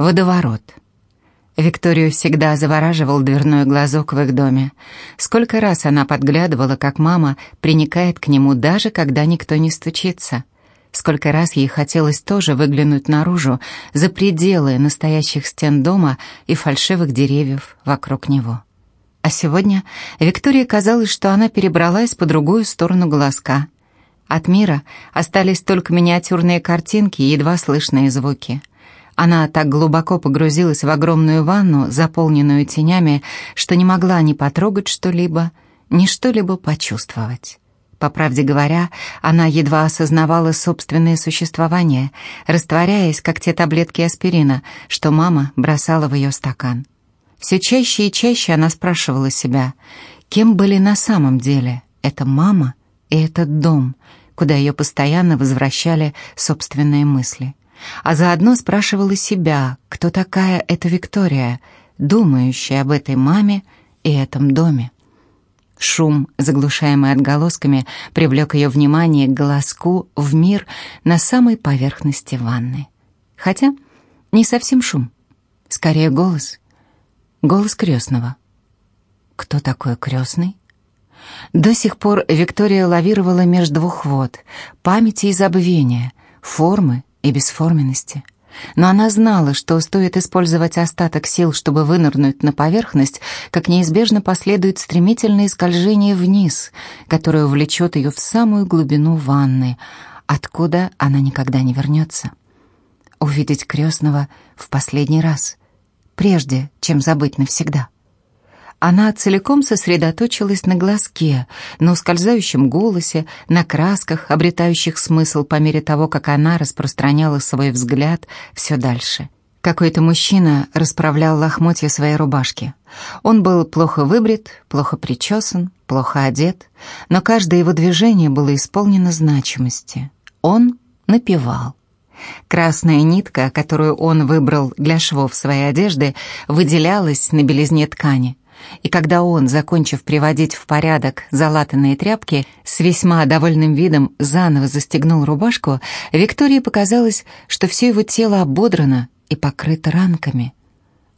Водоворот. Викторию всегда завораживал дверной глазок в их доме. Сколько раз она подглядывала, как мама приникает к нему, даже когда никто не стучится. Сколько раз ей хотелось тоже выглянуть наружу, за пределы настоящих стен дома и фальшивых деревьев вокруг него. А сегодня Виктории казалось, что она перебралась по другую сторону глазка. От мира остались только миниатюрные картинки и едва слышные звуки. Она так глубоко погрузилась в огромную ванну, заполненную тенями, что не могла ни потрогать что-либо, ни что-либо почувствовать. По правде говоря, она едва осознавала собственное существование, растворяясь, как те таблетки аспирина, что мама бросала в ее стакан. Все чаще и чаще она спрашивала себя, кем были на самом деле эта мама и этот дом, куда ее постоянно возвращали собственные мысли а заодно спрашивала себя, кто такая эта Виктория, думающая об этой маме и этом доме. Шум, заглушаемый отголосками, привлек ее внимание к голоску в мир на самой поверхности ванны. Хотя не совсем шум, скорее голос. Голос крестного. Кто такой крестный? До сих пор Виктория лавировала между двух вод, памяти и забвения, формы и бесформенности. Но она знала, что стоит использовать остаток сил, чтобы вынырнуть на поверхность, как неизбежно последует стремительное скольжение вниз, которое увлечет ее в самую глубину ванны, откуда она никогда не вернется. Увидеть крестного в последний раз, прежде чем забыть навсегда. Она целиком сосредоточилась на глазке, на ускользающем голосе, на красках, обретающих смысл по мере того, как она распространяла свой взгляд все дальше. Какой-то мужчина расправлял лохмотья своей рубашки. Он был плохо выбрит, плохо причесан, плохо одет, но каждое его движение было исполнено значимости. Он напевал. Красная нитка, которую он выбрал для швов своей одежды, выделялась на белизне ткани. И когда он, закончив приводить в порядок залатанные тряпки, с весьма довольным видом заново застегнул рубашку, Виктории показалось, что все его тело ободрано и покрыто ранками.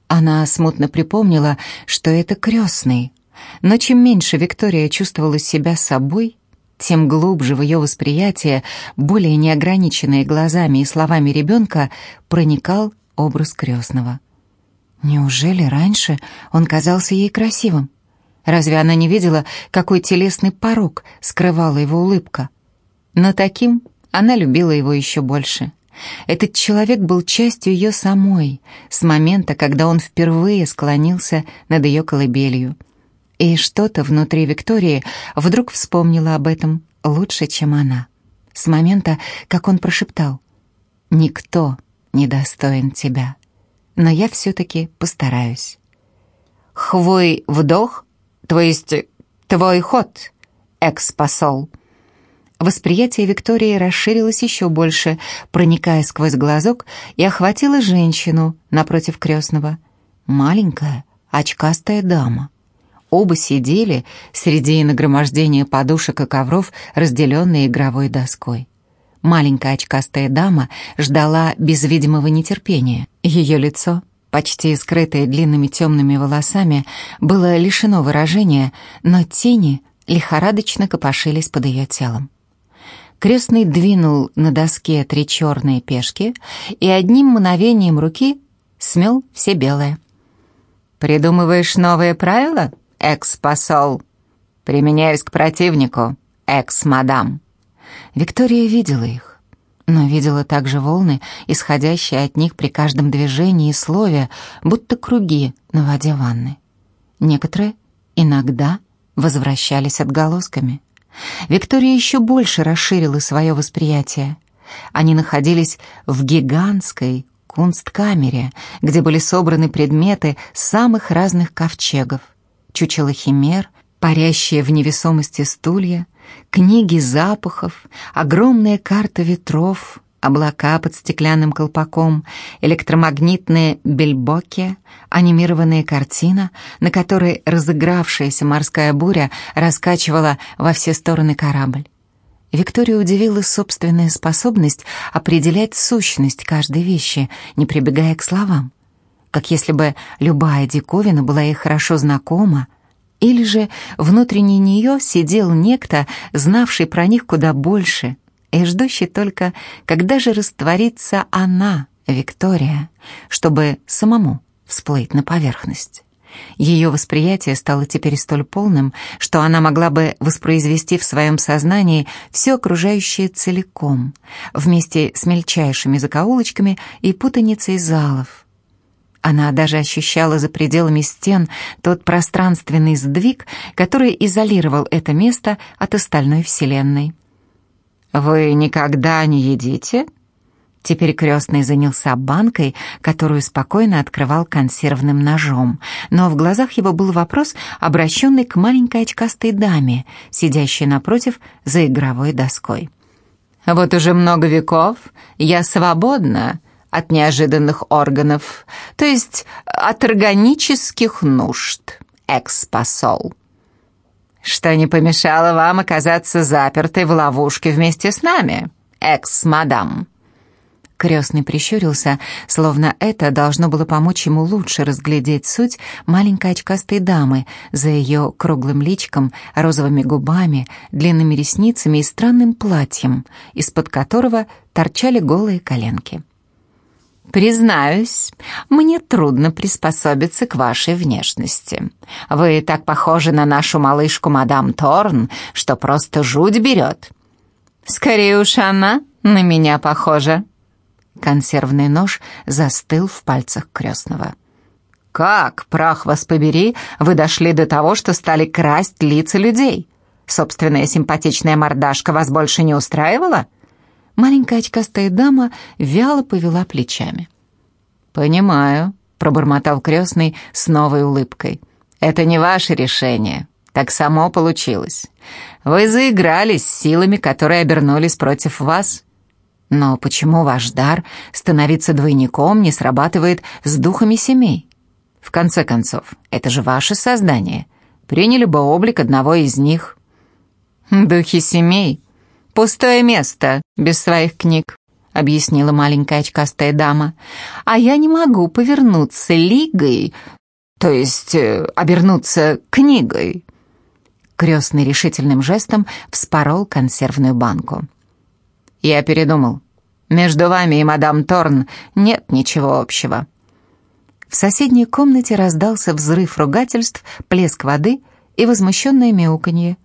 Она смутно припомнила, что это крестный. Но чем меньше Виктория чувствовала себя собой, тем глубже в ее восприятие, более неограниченные глазами и словами ребенка, проникал образ крестного. Неужели раньше он казался ей красивым? Разве она не видела, какой телесный порог скрывала его улыбка? Но таким она любила его еще больше. Этот человек был частью ее самой, с момента, когда он впервые склонился над ее колыбелью. И что-то внутри Виктории вдруг вспомнила об этом лучше, чем она. С момента, как он прошептал «Никто не достоин тебя» но я все-таки постараюсь. «Хвой вдох, то есть твой ход, экс-посол». Восприятие Виктории расширилось еще больше, проникая сквозь глазок, и охватило женщину напротив крестного. Маленькая, очкастая дама. Оба сидели среди нагромождения подушек и ковров, разделенные игровой доской. Маленькая очкастая дама ждала без видимого нетерпения. Ее лицо, почти скрытое длинными темными волосами, было лишено выражения, но тени лихорадочно копошились под ее телом. Крестный двинул на доске три черные пешки и одним мгновением руки смел все белые. «Придумываешь новые правила, экс-посол?» «Применяюсь к противнику, экс-мадам». Виктория видела их, но видела также волны, исходящие от них при каждом движении и слове, будто круги на воде ванны. Некоторые иногда возвращались отголосками. Виктория еще больше расширила свое восприятие. Они находились в гигантской кунсткамере, где были собраны предметы самых разных ковчегов, чучело химер, парящие в невесомости стулья, книги запахов, огромная карта ветров, облака под стеклянным колпаком, электромагнитные бельбоки, анимированная картина, на которой разыгравшаяся морская буря раскачивала во все стороны корабль. Викторию удивила собственная способность определять сущность каждой вещи, не прибегая к словам. Как если бы любая диковина была ей хорошо знакома, или же внутренне нее сидел некто, знавший про них куда больше, и ждущий только, когда же растворится она, Виктория, чтобы самому всплыть на поверхность. Ее восприятие стало теперь столь полным, что она могла бы воспроизвести в своем сознании все окружающее целиком, вместе с мельчайшими закоулочками и путаницей залов. Она даже ощущала за пределами стен тот пространственный сдвиг, который изолировал это место от остальной вселенной. «Вы никогда не едите?» Теперь крестный занялся банкой, которую спокойно открывал консервным ножом, но в глазах его был вопрос, обращенный к маленькой очкастой даме, сидящей напротив за игровой доской. «Вот уже много веков я свободна от неожиданных органов, то есть от органических нужд, экс-посол. Что не помешало вам оказаться запертой в ловушке вместе с нами, экс-мадам?» Крестный прищурился, словно это должно было помочь ему лучше разглядеть суть маленькой очкастой дамы за ее круглым личиком, розовыми губами, длинными ресницами и странным платьем, из-под которого торчали голые коленки. «Признаюсь, мне трудно приспособиться к вашей внешности. Вы так похожи на нашу малышку мадам Торн, что просто жуть берет. Скорее уж она на меня похожа». Консервный нож застыл в пальцах крестного. «Как, прах вас побери, вы дошли до того, что стали красть лица людей? Собственная симпатичная мордашка вас больше не устраивала?» Маленькая очкастая дама вяло повела плечами. «Понимаю», — пробормотал крестный с новой улыбкой. «Это не ваше решение. Так само получилось. Вы заигрались с силами, которые обернулись против вас. Но почему ваш дар становиться двойником не срабатывает с духами семей? В конце концов, это же ваше создание. Приняли бы облик одного из них. Духи семей. Пустое место без своих книг, объяснила маленькая очкастая дама. А я не могу повернуться лигой, то есть э, обернуться книгой. Крестный решительным жестом вспорол консервную банку. Я передумал. Между вами и мадам Торн нет ничего общего». В соседней комнате раздался взрыв ругательств, плеск воды и возмущенное мяуканье.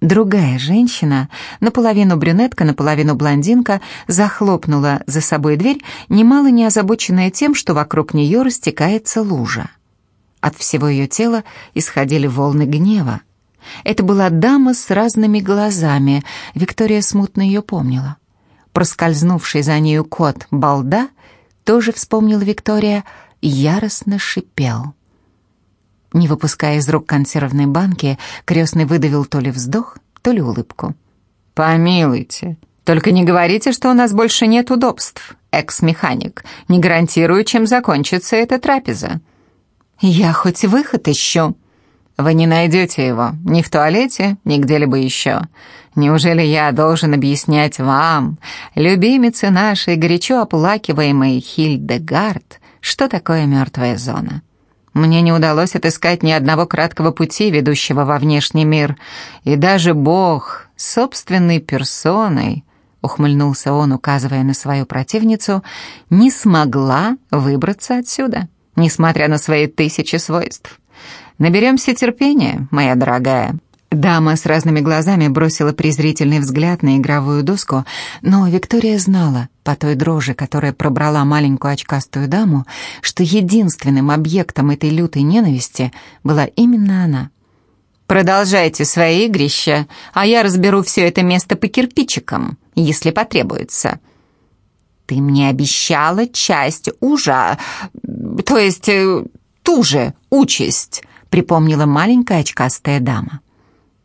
Другая женщина, наполовину брюнетка, наполовину блондинка, захлопнула за собой дверь, немало не озабоченная тем, что вокруг нее растекается лужа. От всего ее тела исходили волны гнева. Это была дама с разными глазами, Виктория смутно ее помнила проскользнувший за нею кот Балда, тоже вспомнила Виктория, яростно шипел. Не выпуская из рук консервной банки, крестный выдавил то ли вздох, то ли улыбку. «Помилуйте, только не говорите, что у нас больше нет удобств, экс-механик. Не гарантирую, чем закончится эта трапеза». «Я хоть выход ищу», вы не найдете его ни в туалете, ни где-либо еще. Неужели я должен объяснять вам, любимицы нашей горячо оплакиваемой Хильдегард, что такое мертвая зона? Мне не удалось отыскать ни одного краткого пути, ведущего во внешний мир, и даже Бог, собственной персоной, ухмыльнулся он, указывая на свою противницу, не смогла выбраться отсюда, несмотря на свои тысячи свойств. Наберемся терпения, моя дорогая». Дама с разными глазами бросила презрительный взгляд на игровую доску, но Виктория знала, по той дрожи, которая пробрала маленькую очкастую даму, что единственным объектом этой лютой ненависти была именно она. «Продолжайте свои игрища, а я разберу все это место по кирпичикам, если потребуется». «Ты мне обещала часть ужа, то есть э, ту же участь», припомнила маленькая очкастая дама.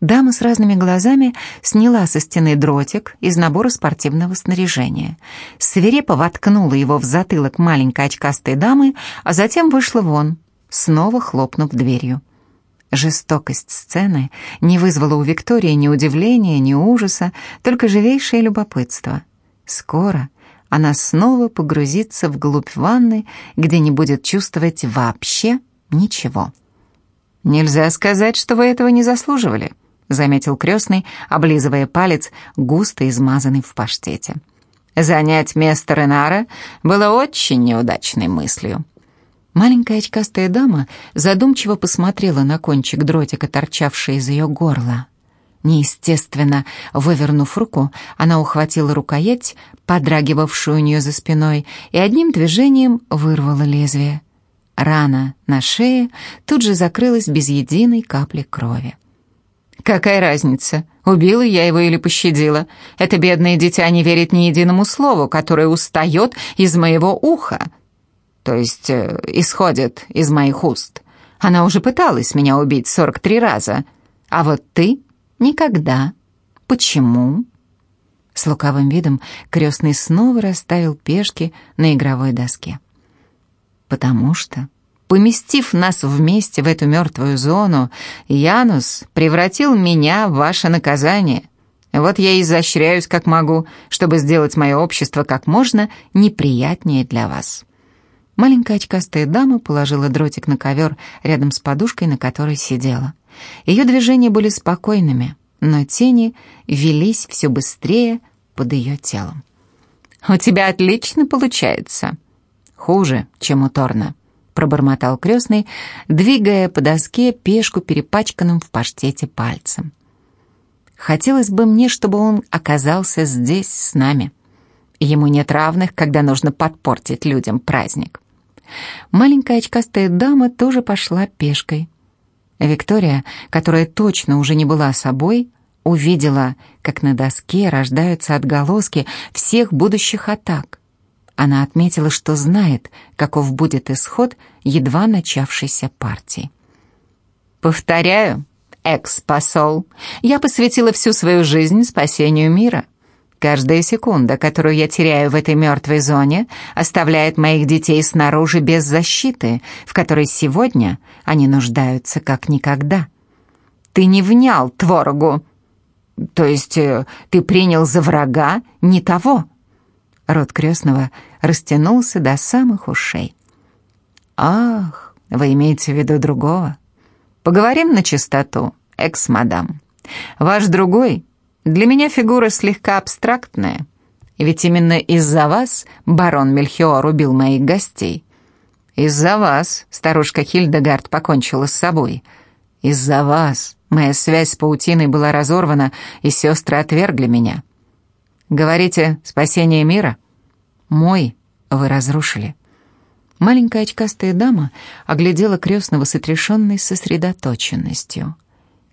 Дама с разными глазами сняла со стены дротик из набора спортивного снаряжения. Свирепо воткнула его в затылок маленькой очкастой дамы, а затем вышла вон, снова хлопнув дверью. Жестокость сцены не вызвала у Виктории ни удивления, ни ужаса, только живейшее любопытство. Скоро она снова погрузится вглубь ванны, где не будет чувствовать вообще ничего. «Нельзя сказать, что вы этого не заслуживали», — заметил крестный, облизывая палец, густо измазанный в паштете. «Занять место Ренара было очень неудачной мыслью». Маленькая очкастая дама задумчиво посмотрела на кончик дротика, торчавший из ее горла. Неестественно, вывернув руку, она ухватила рукоять, подрагивавшую у нее за спиной, и одним движением вырвала лезвие. Рана на шее тут же закрылась без единой капли крови. «Какая разница, убила я его или пощадила? Это бедное дитя не верит ни единому слову, которое устает из моего уха», то есть э, исходит из моих уст. Она уже пыталась меня убить 43 раза, а вот ты никогда. Почему?» С лукавым видом крестный снова расставил пешки на игровой доске. «Потому что, поместив нас вместе в эту мертвую зону, Янус превратил меня в ваше наказание. Вот я и изощряюсь как могу, чтобы сделать мое общество как можно неприятнее для вас». Маленькая очкастая дама положила дротик на ковер рядом с подушкой, на которой сидела. Ее движения были спокойными, но тени велись все быстрее под ее телом. «У тебя отлично получается». «Хуже, чем у Торна», — пробормотал крестный, двигая по доске пешку перепачканным в паштете пальцем. «Хотелось бы мне, чтобы он оказался здесь с нами. Ему нет равных, когда нужно подпортить людям праздник». Маленькая очкастая дама тоже пошла пешкой. Виктория, которая точно уже не была собой, увидела, как на доске рождаются отголоски всех будущих атак. Она отметила, что знает, каков будет исход едва начавшейся партии. «Повторяю, экс-посол, я посвятила всю свою жизнь спасению мира. Каждая секунда, которую я теряю в этой мертвой зоне, оставляет моих детей снаружи без защиты, в которой сегодня они нуждаются как никогда. Ты не внял творогу. То есть э, ты принял за врага не того. Рот крестного растянулся до самых ушей. Ах, вы имеете в виду другого? Поговорим на чистоту, экс-мадам. Ваш другой для меня фигура слегка абстрактная, ведь именно из-за вас барон Мельхиор убил моих гостей. Из-за вас старушка Хильдегард покончила с собой. Из-за вас моя связь с паутиной была разорвана, и сестры отвергли меня. Говорите, спасение мира? Мой вы разрушили. Маленькая очкастая дама оглядела крестного с отрешенной сосредоточенностью.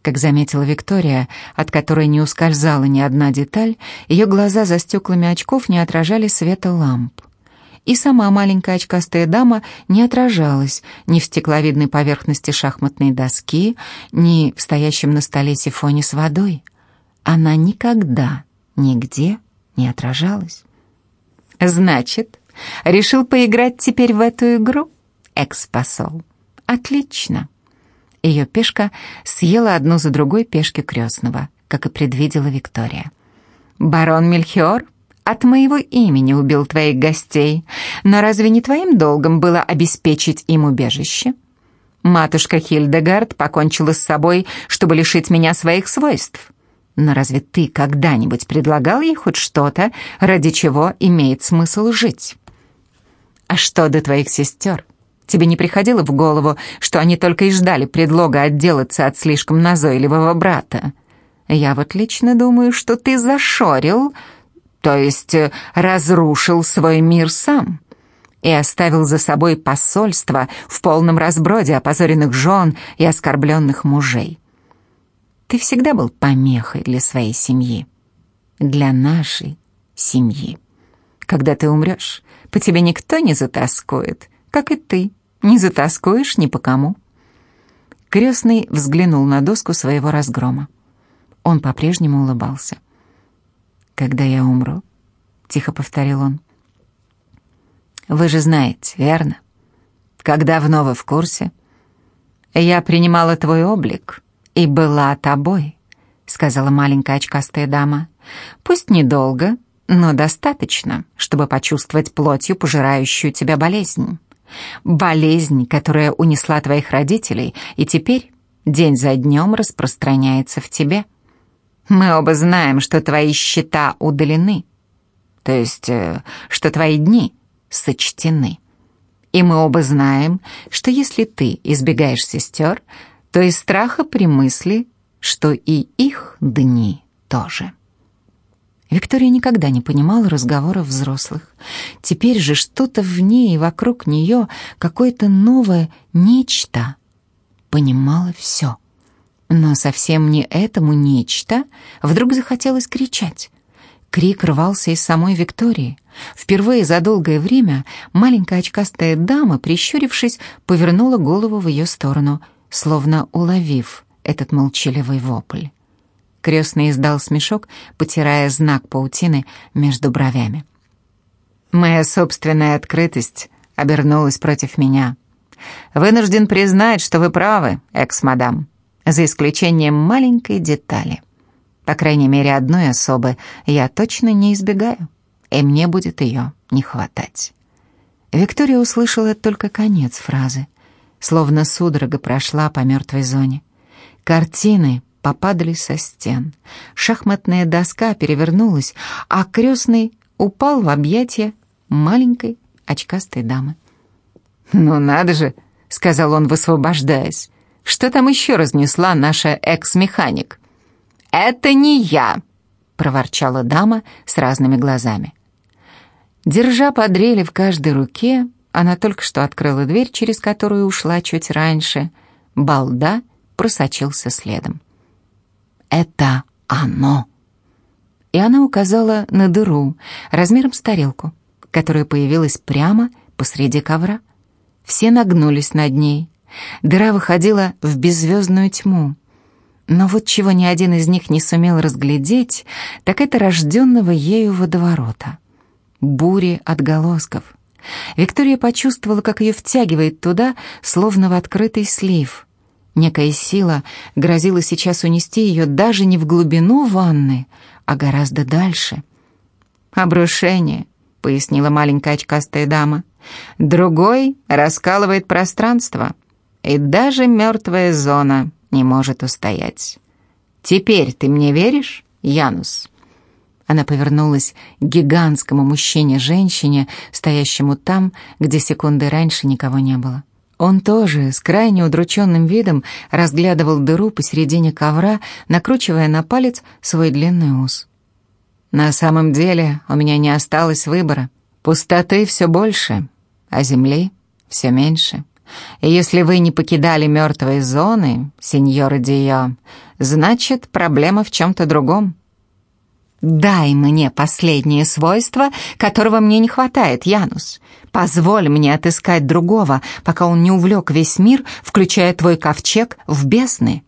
Как заметила Виктория, от которой не ускользала ни одна деталь, ее глаза за стеклами очков не отражали света ламп. И сама маленькая очкастая дама не отражалась ни в стекловидной поверхности шахматной доски, ни в стоящем на столе сифоне с водой. Она никогда, нигде не отражалась. «Значит, решил поиграть теперь в эту игру, экс-посол? Отлично!» Ее пешка съела одну за другой пешки крестного, как и предвидела Виктория. «Барон Мельхиор от моего имени убил твоих гостей, но разве не твоим долгом было обеспечить им убежище? Матушка Хильдегард покончила с собой, чтобы лишить меня своих свойств. Но разве ты когда-нибудь предлагал ей хоть что-то, ради чего имеет смысл жить? А что до твоих сестер?» Тебе не приходило в голову, что они только и ждали предлога отделаться от слишком назойливого брата? Я вот лично думаю, что ты зашорил, то есть э, разрушил свой мир сам и оставил за собой посольство в полном разброде опозоренных жен и оскорбленных мужей. Ты всегда был помехой для своей семьи, для нашей семьи. Когда ты умрешь, по тебе никто не затаскует, как и ты не затаскуешь ни по кому. Крестный взглянул на доску своего разгрома. Он по-прежнему улыбался. «Когда я умру?» — тихо повторил он. «Вы же знаете, верно? Как давно вы в курсе?» «Я принимала твой облик и была тобой», — сказала маленькая очкастая дама. «Пусть недолго, но достаточно, чтобы почувствовать плотью пожирающую тебя болезнь. Болезнь, которая унесла твоих родителей, и теперь день за днем распространяется в тебе. Мы оба знаем, что твои счета удалены, то есть, э, что твои дни сочтены. И мы оба знаем, что если ты избегаешь сестер, то из страха при мысли, что и их дни тоже. Виктория никогда не понимала разговоров взрослых. Теперь же что-то в ней и вокруг нее, какое-то новое нечто, понимала все. Но совсем не этому нечто вдруг захотелось кричать. Крик рвался из самой Виктории. Впервые за долгое время маленькая очкастая дама, прищурившись, повернула голову в ее сторону, словно уловив этот молчаливый вопль. Крестный издал смешок, потирая знак паутины между бровями. Моя собственная открытость обернулась против меня. Вынужден признать, что вы правы, экс-мадам, за исключением маленькой детали — по крайней мере, одной особы я точно не избегаю, и мне будет ее не хватать. Виктория услышала только конец фразы, словно судорога прошла по мертвой зоне. Картины попадали со стен, шахматная доска перевернулась, а крестный упал в объятия маленькой очкастой дамы. «Ну надо же!» — сказал он, высвобождаясь. «Что там еще разнесла наша экс-механик?» «Это не я!» — проворчала дама с разными глазами. Держа подрели в каждой руке, она только что открыла дверь, через которую ушла чуть раньше. Балда просочился следом. «Это оно!» И она указала на дыру размером с тарелку, которая появилась прямо посреди ковра. Все нагнулись над ней. Дыра выходила в беззвездную тьму. Но вот чего ни один из них не сумел разглядеть, так это рожденного ею водоворота. Бури отголосков. Виктория почувствовала, как ее втягивает туда, словно в открытый слив. Некая сила грозила сейчас унести ее даже не в глубину ванны, а гораздо дальше. «Обрушение», — пояснила маленькая очкастая дама. «Другой раскалывает пространство, и даже мертвая зона не может устоять. «Теперь ты мне веришь, Янус?» Она повернулась к гигантскому мужчине-женщине, стоящему там, где секунды раньше никого не было. Он тоже с крайне удрученным видом разглядывал дыру посередине ковра, накручивая на палец свой длинный ус. «На самом деле у меня не осталось выбора. Пустоты все больше, а земли все меньше». И если вы не покидали мертвые зоны, сеньор Дио, значит, проблема в чем-то другом. Дай мне последнее свойство, которого мне не хватает, Янус. Позволь мне отыскать другого, пока он не увлек весь мир, включая твой ковчег, в бездны.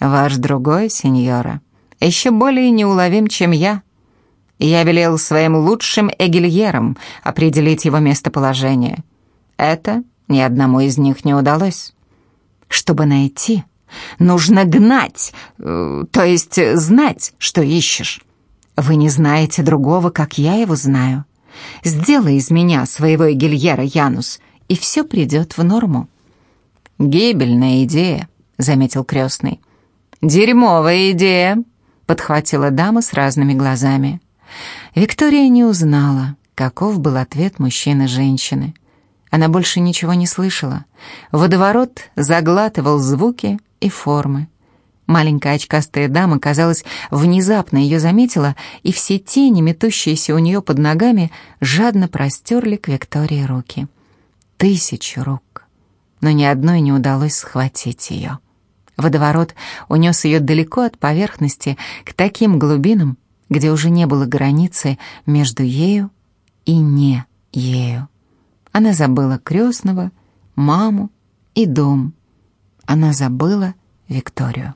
Ваш другой, сеньора, еще более неуловим, чем я. Я велел своим лучшим эгильерам определить его местоположение. Это ни одному из них не удалось. Чтобы найти, нужно гнать, э, то есть знать, что ищешь. Вы не знаете другого, как я его знаю. Сделай из меня своего Гильера Янус, и все придет в норму. «Гибельная идея», — заметил крестный. «Дерьмовая идея», — подхватила дама с разными глазами. Виктория не узнала, каков был ответ мужчины-женщины. Она больше ничего не слышала. Водоворот заглатывал звуки и формы. Маленькая очкастая дама, казалось, внезапно ее заметила, и все тени, метущиеся у нее под ногами, жадно простерли к Виктории руки. Тысячи рук, но ни одной не удалось схватить ее. Водоворот унес ее далеко от поверхности, к таким глубинам, где уже не было границы между ею и не ею. Она забыла крестного, маму и дом. Она забыла Викторию.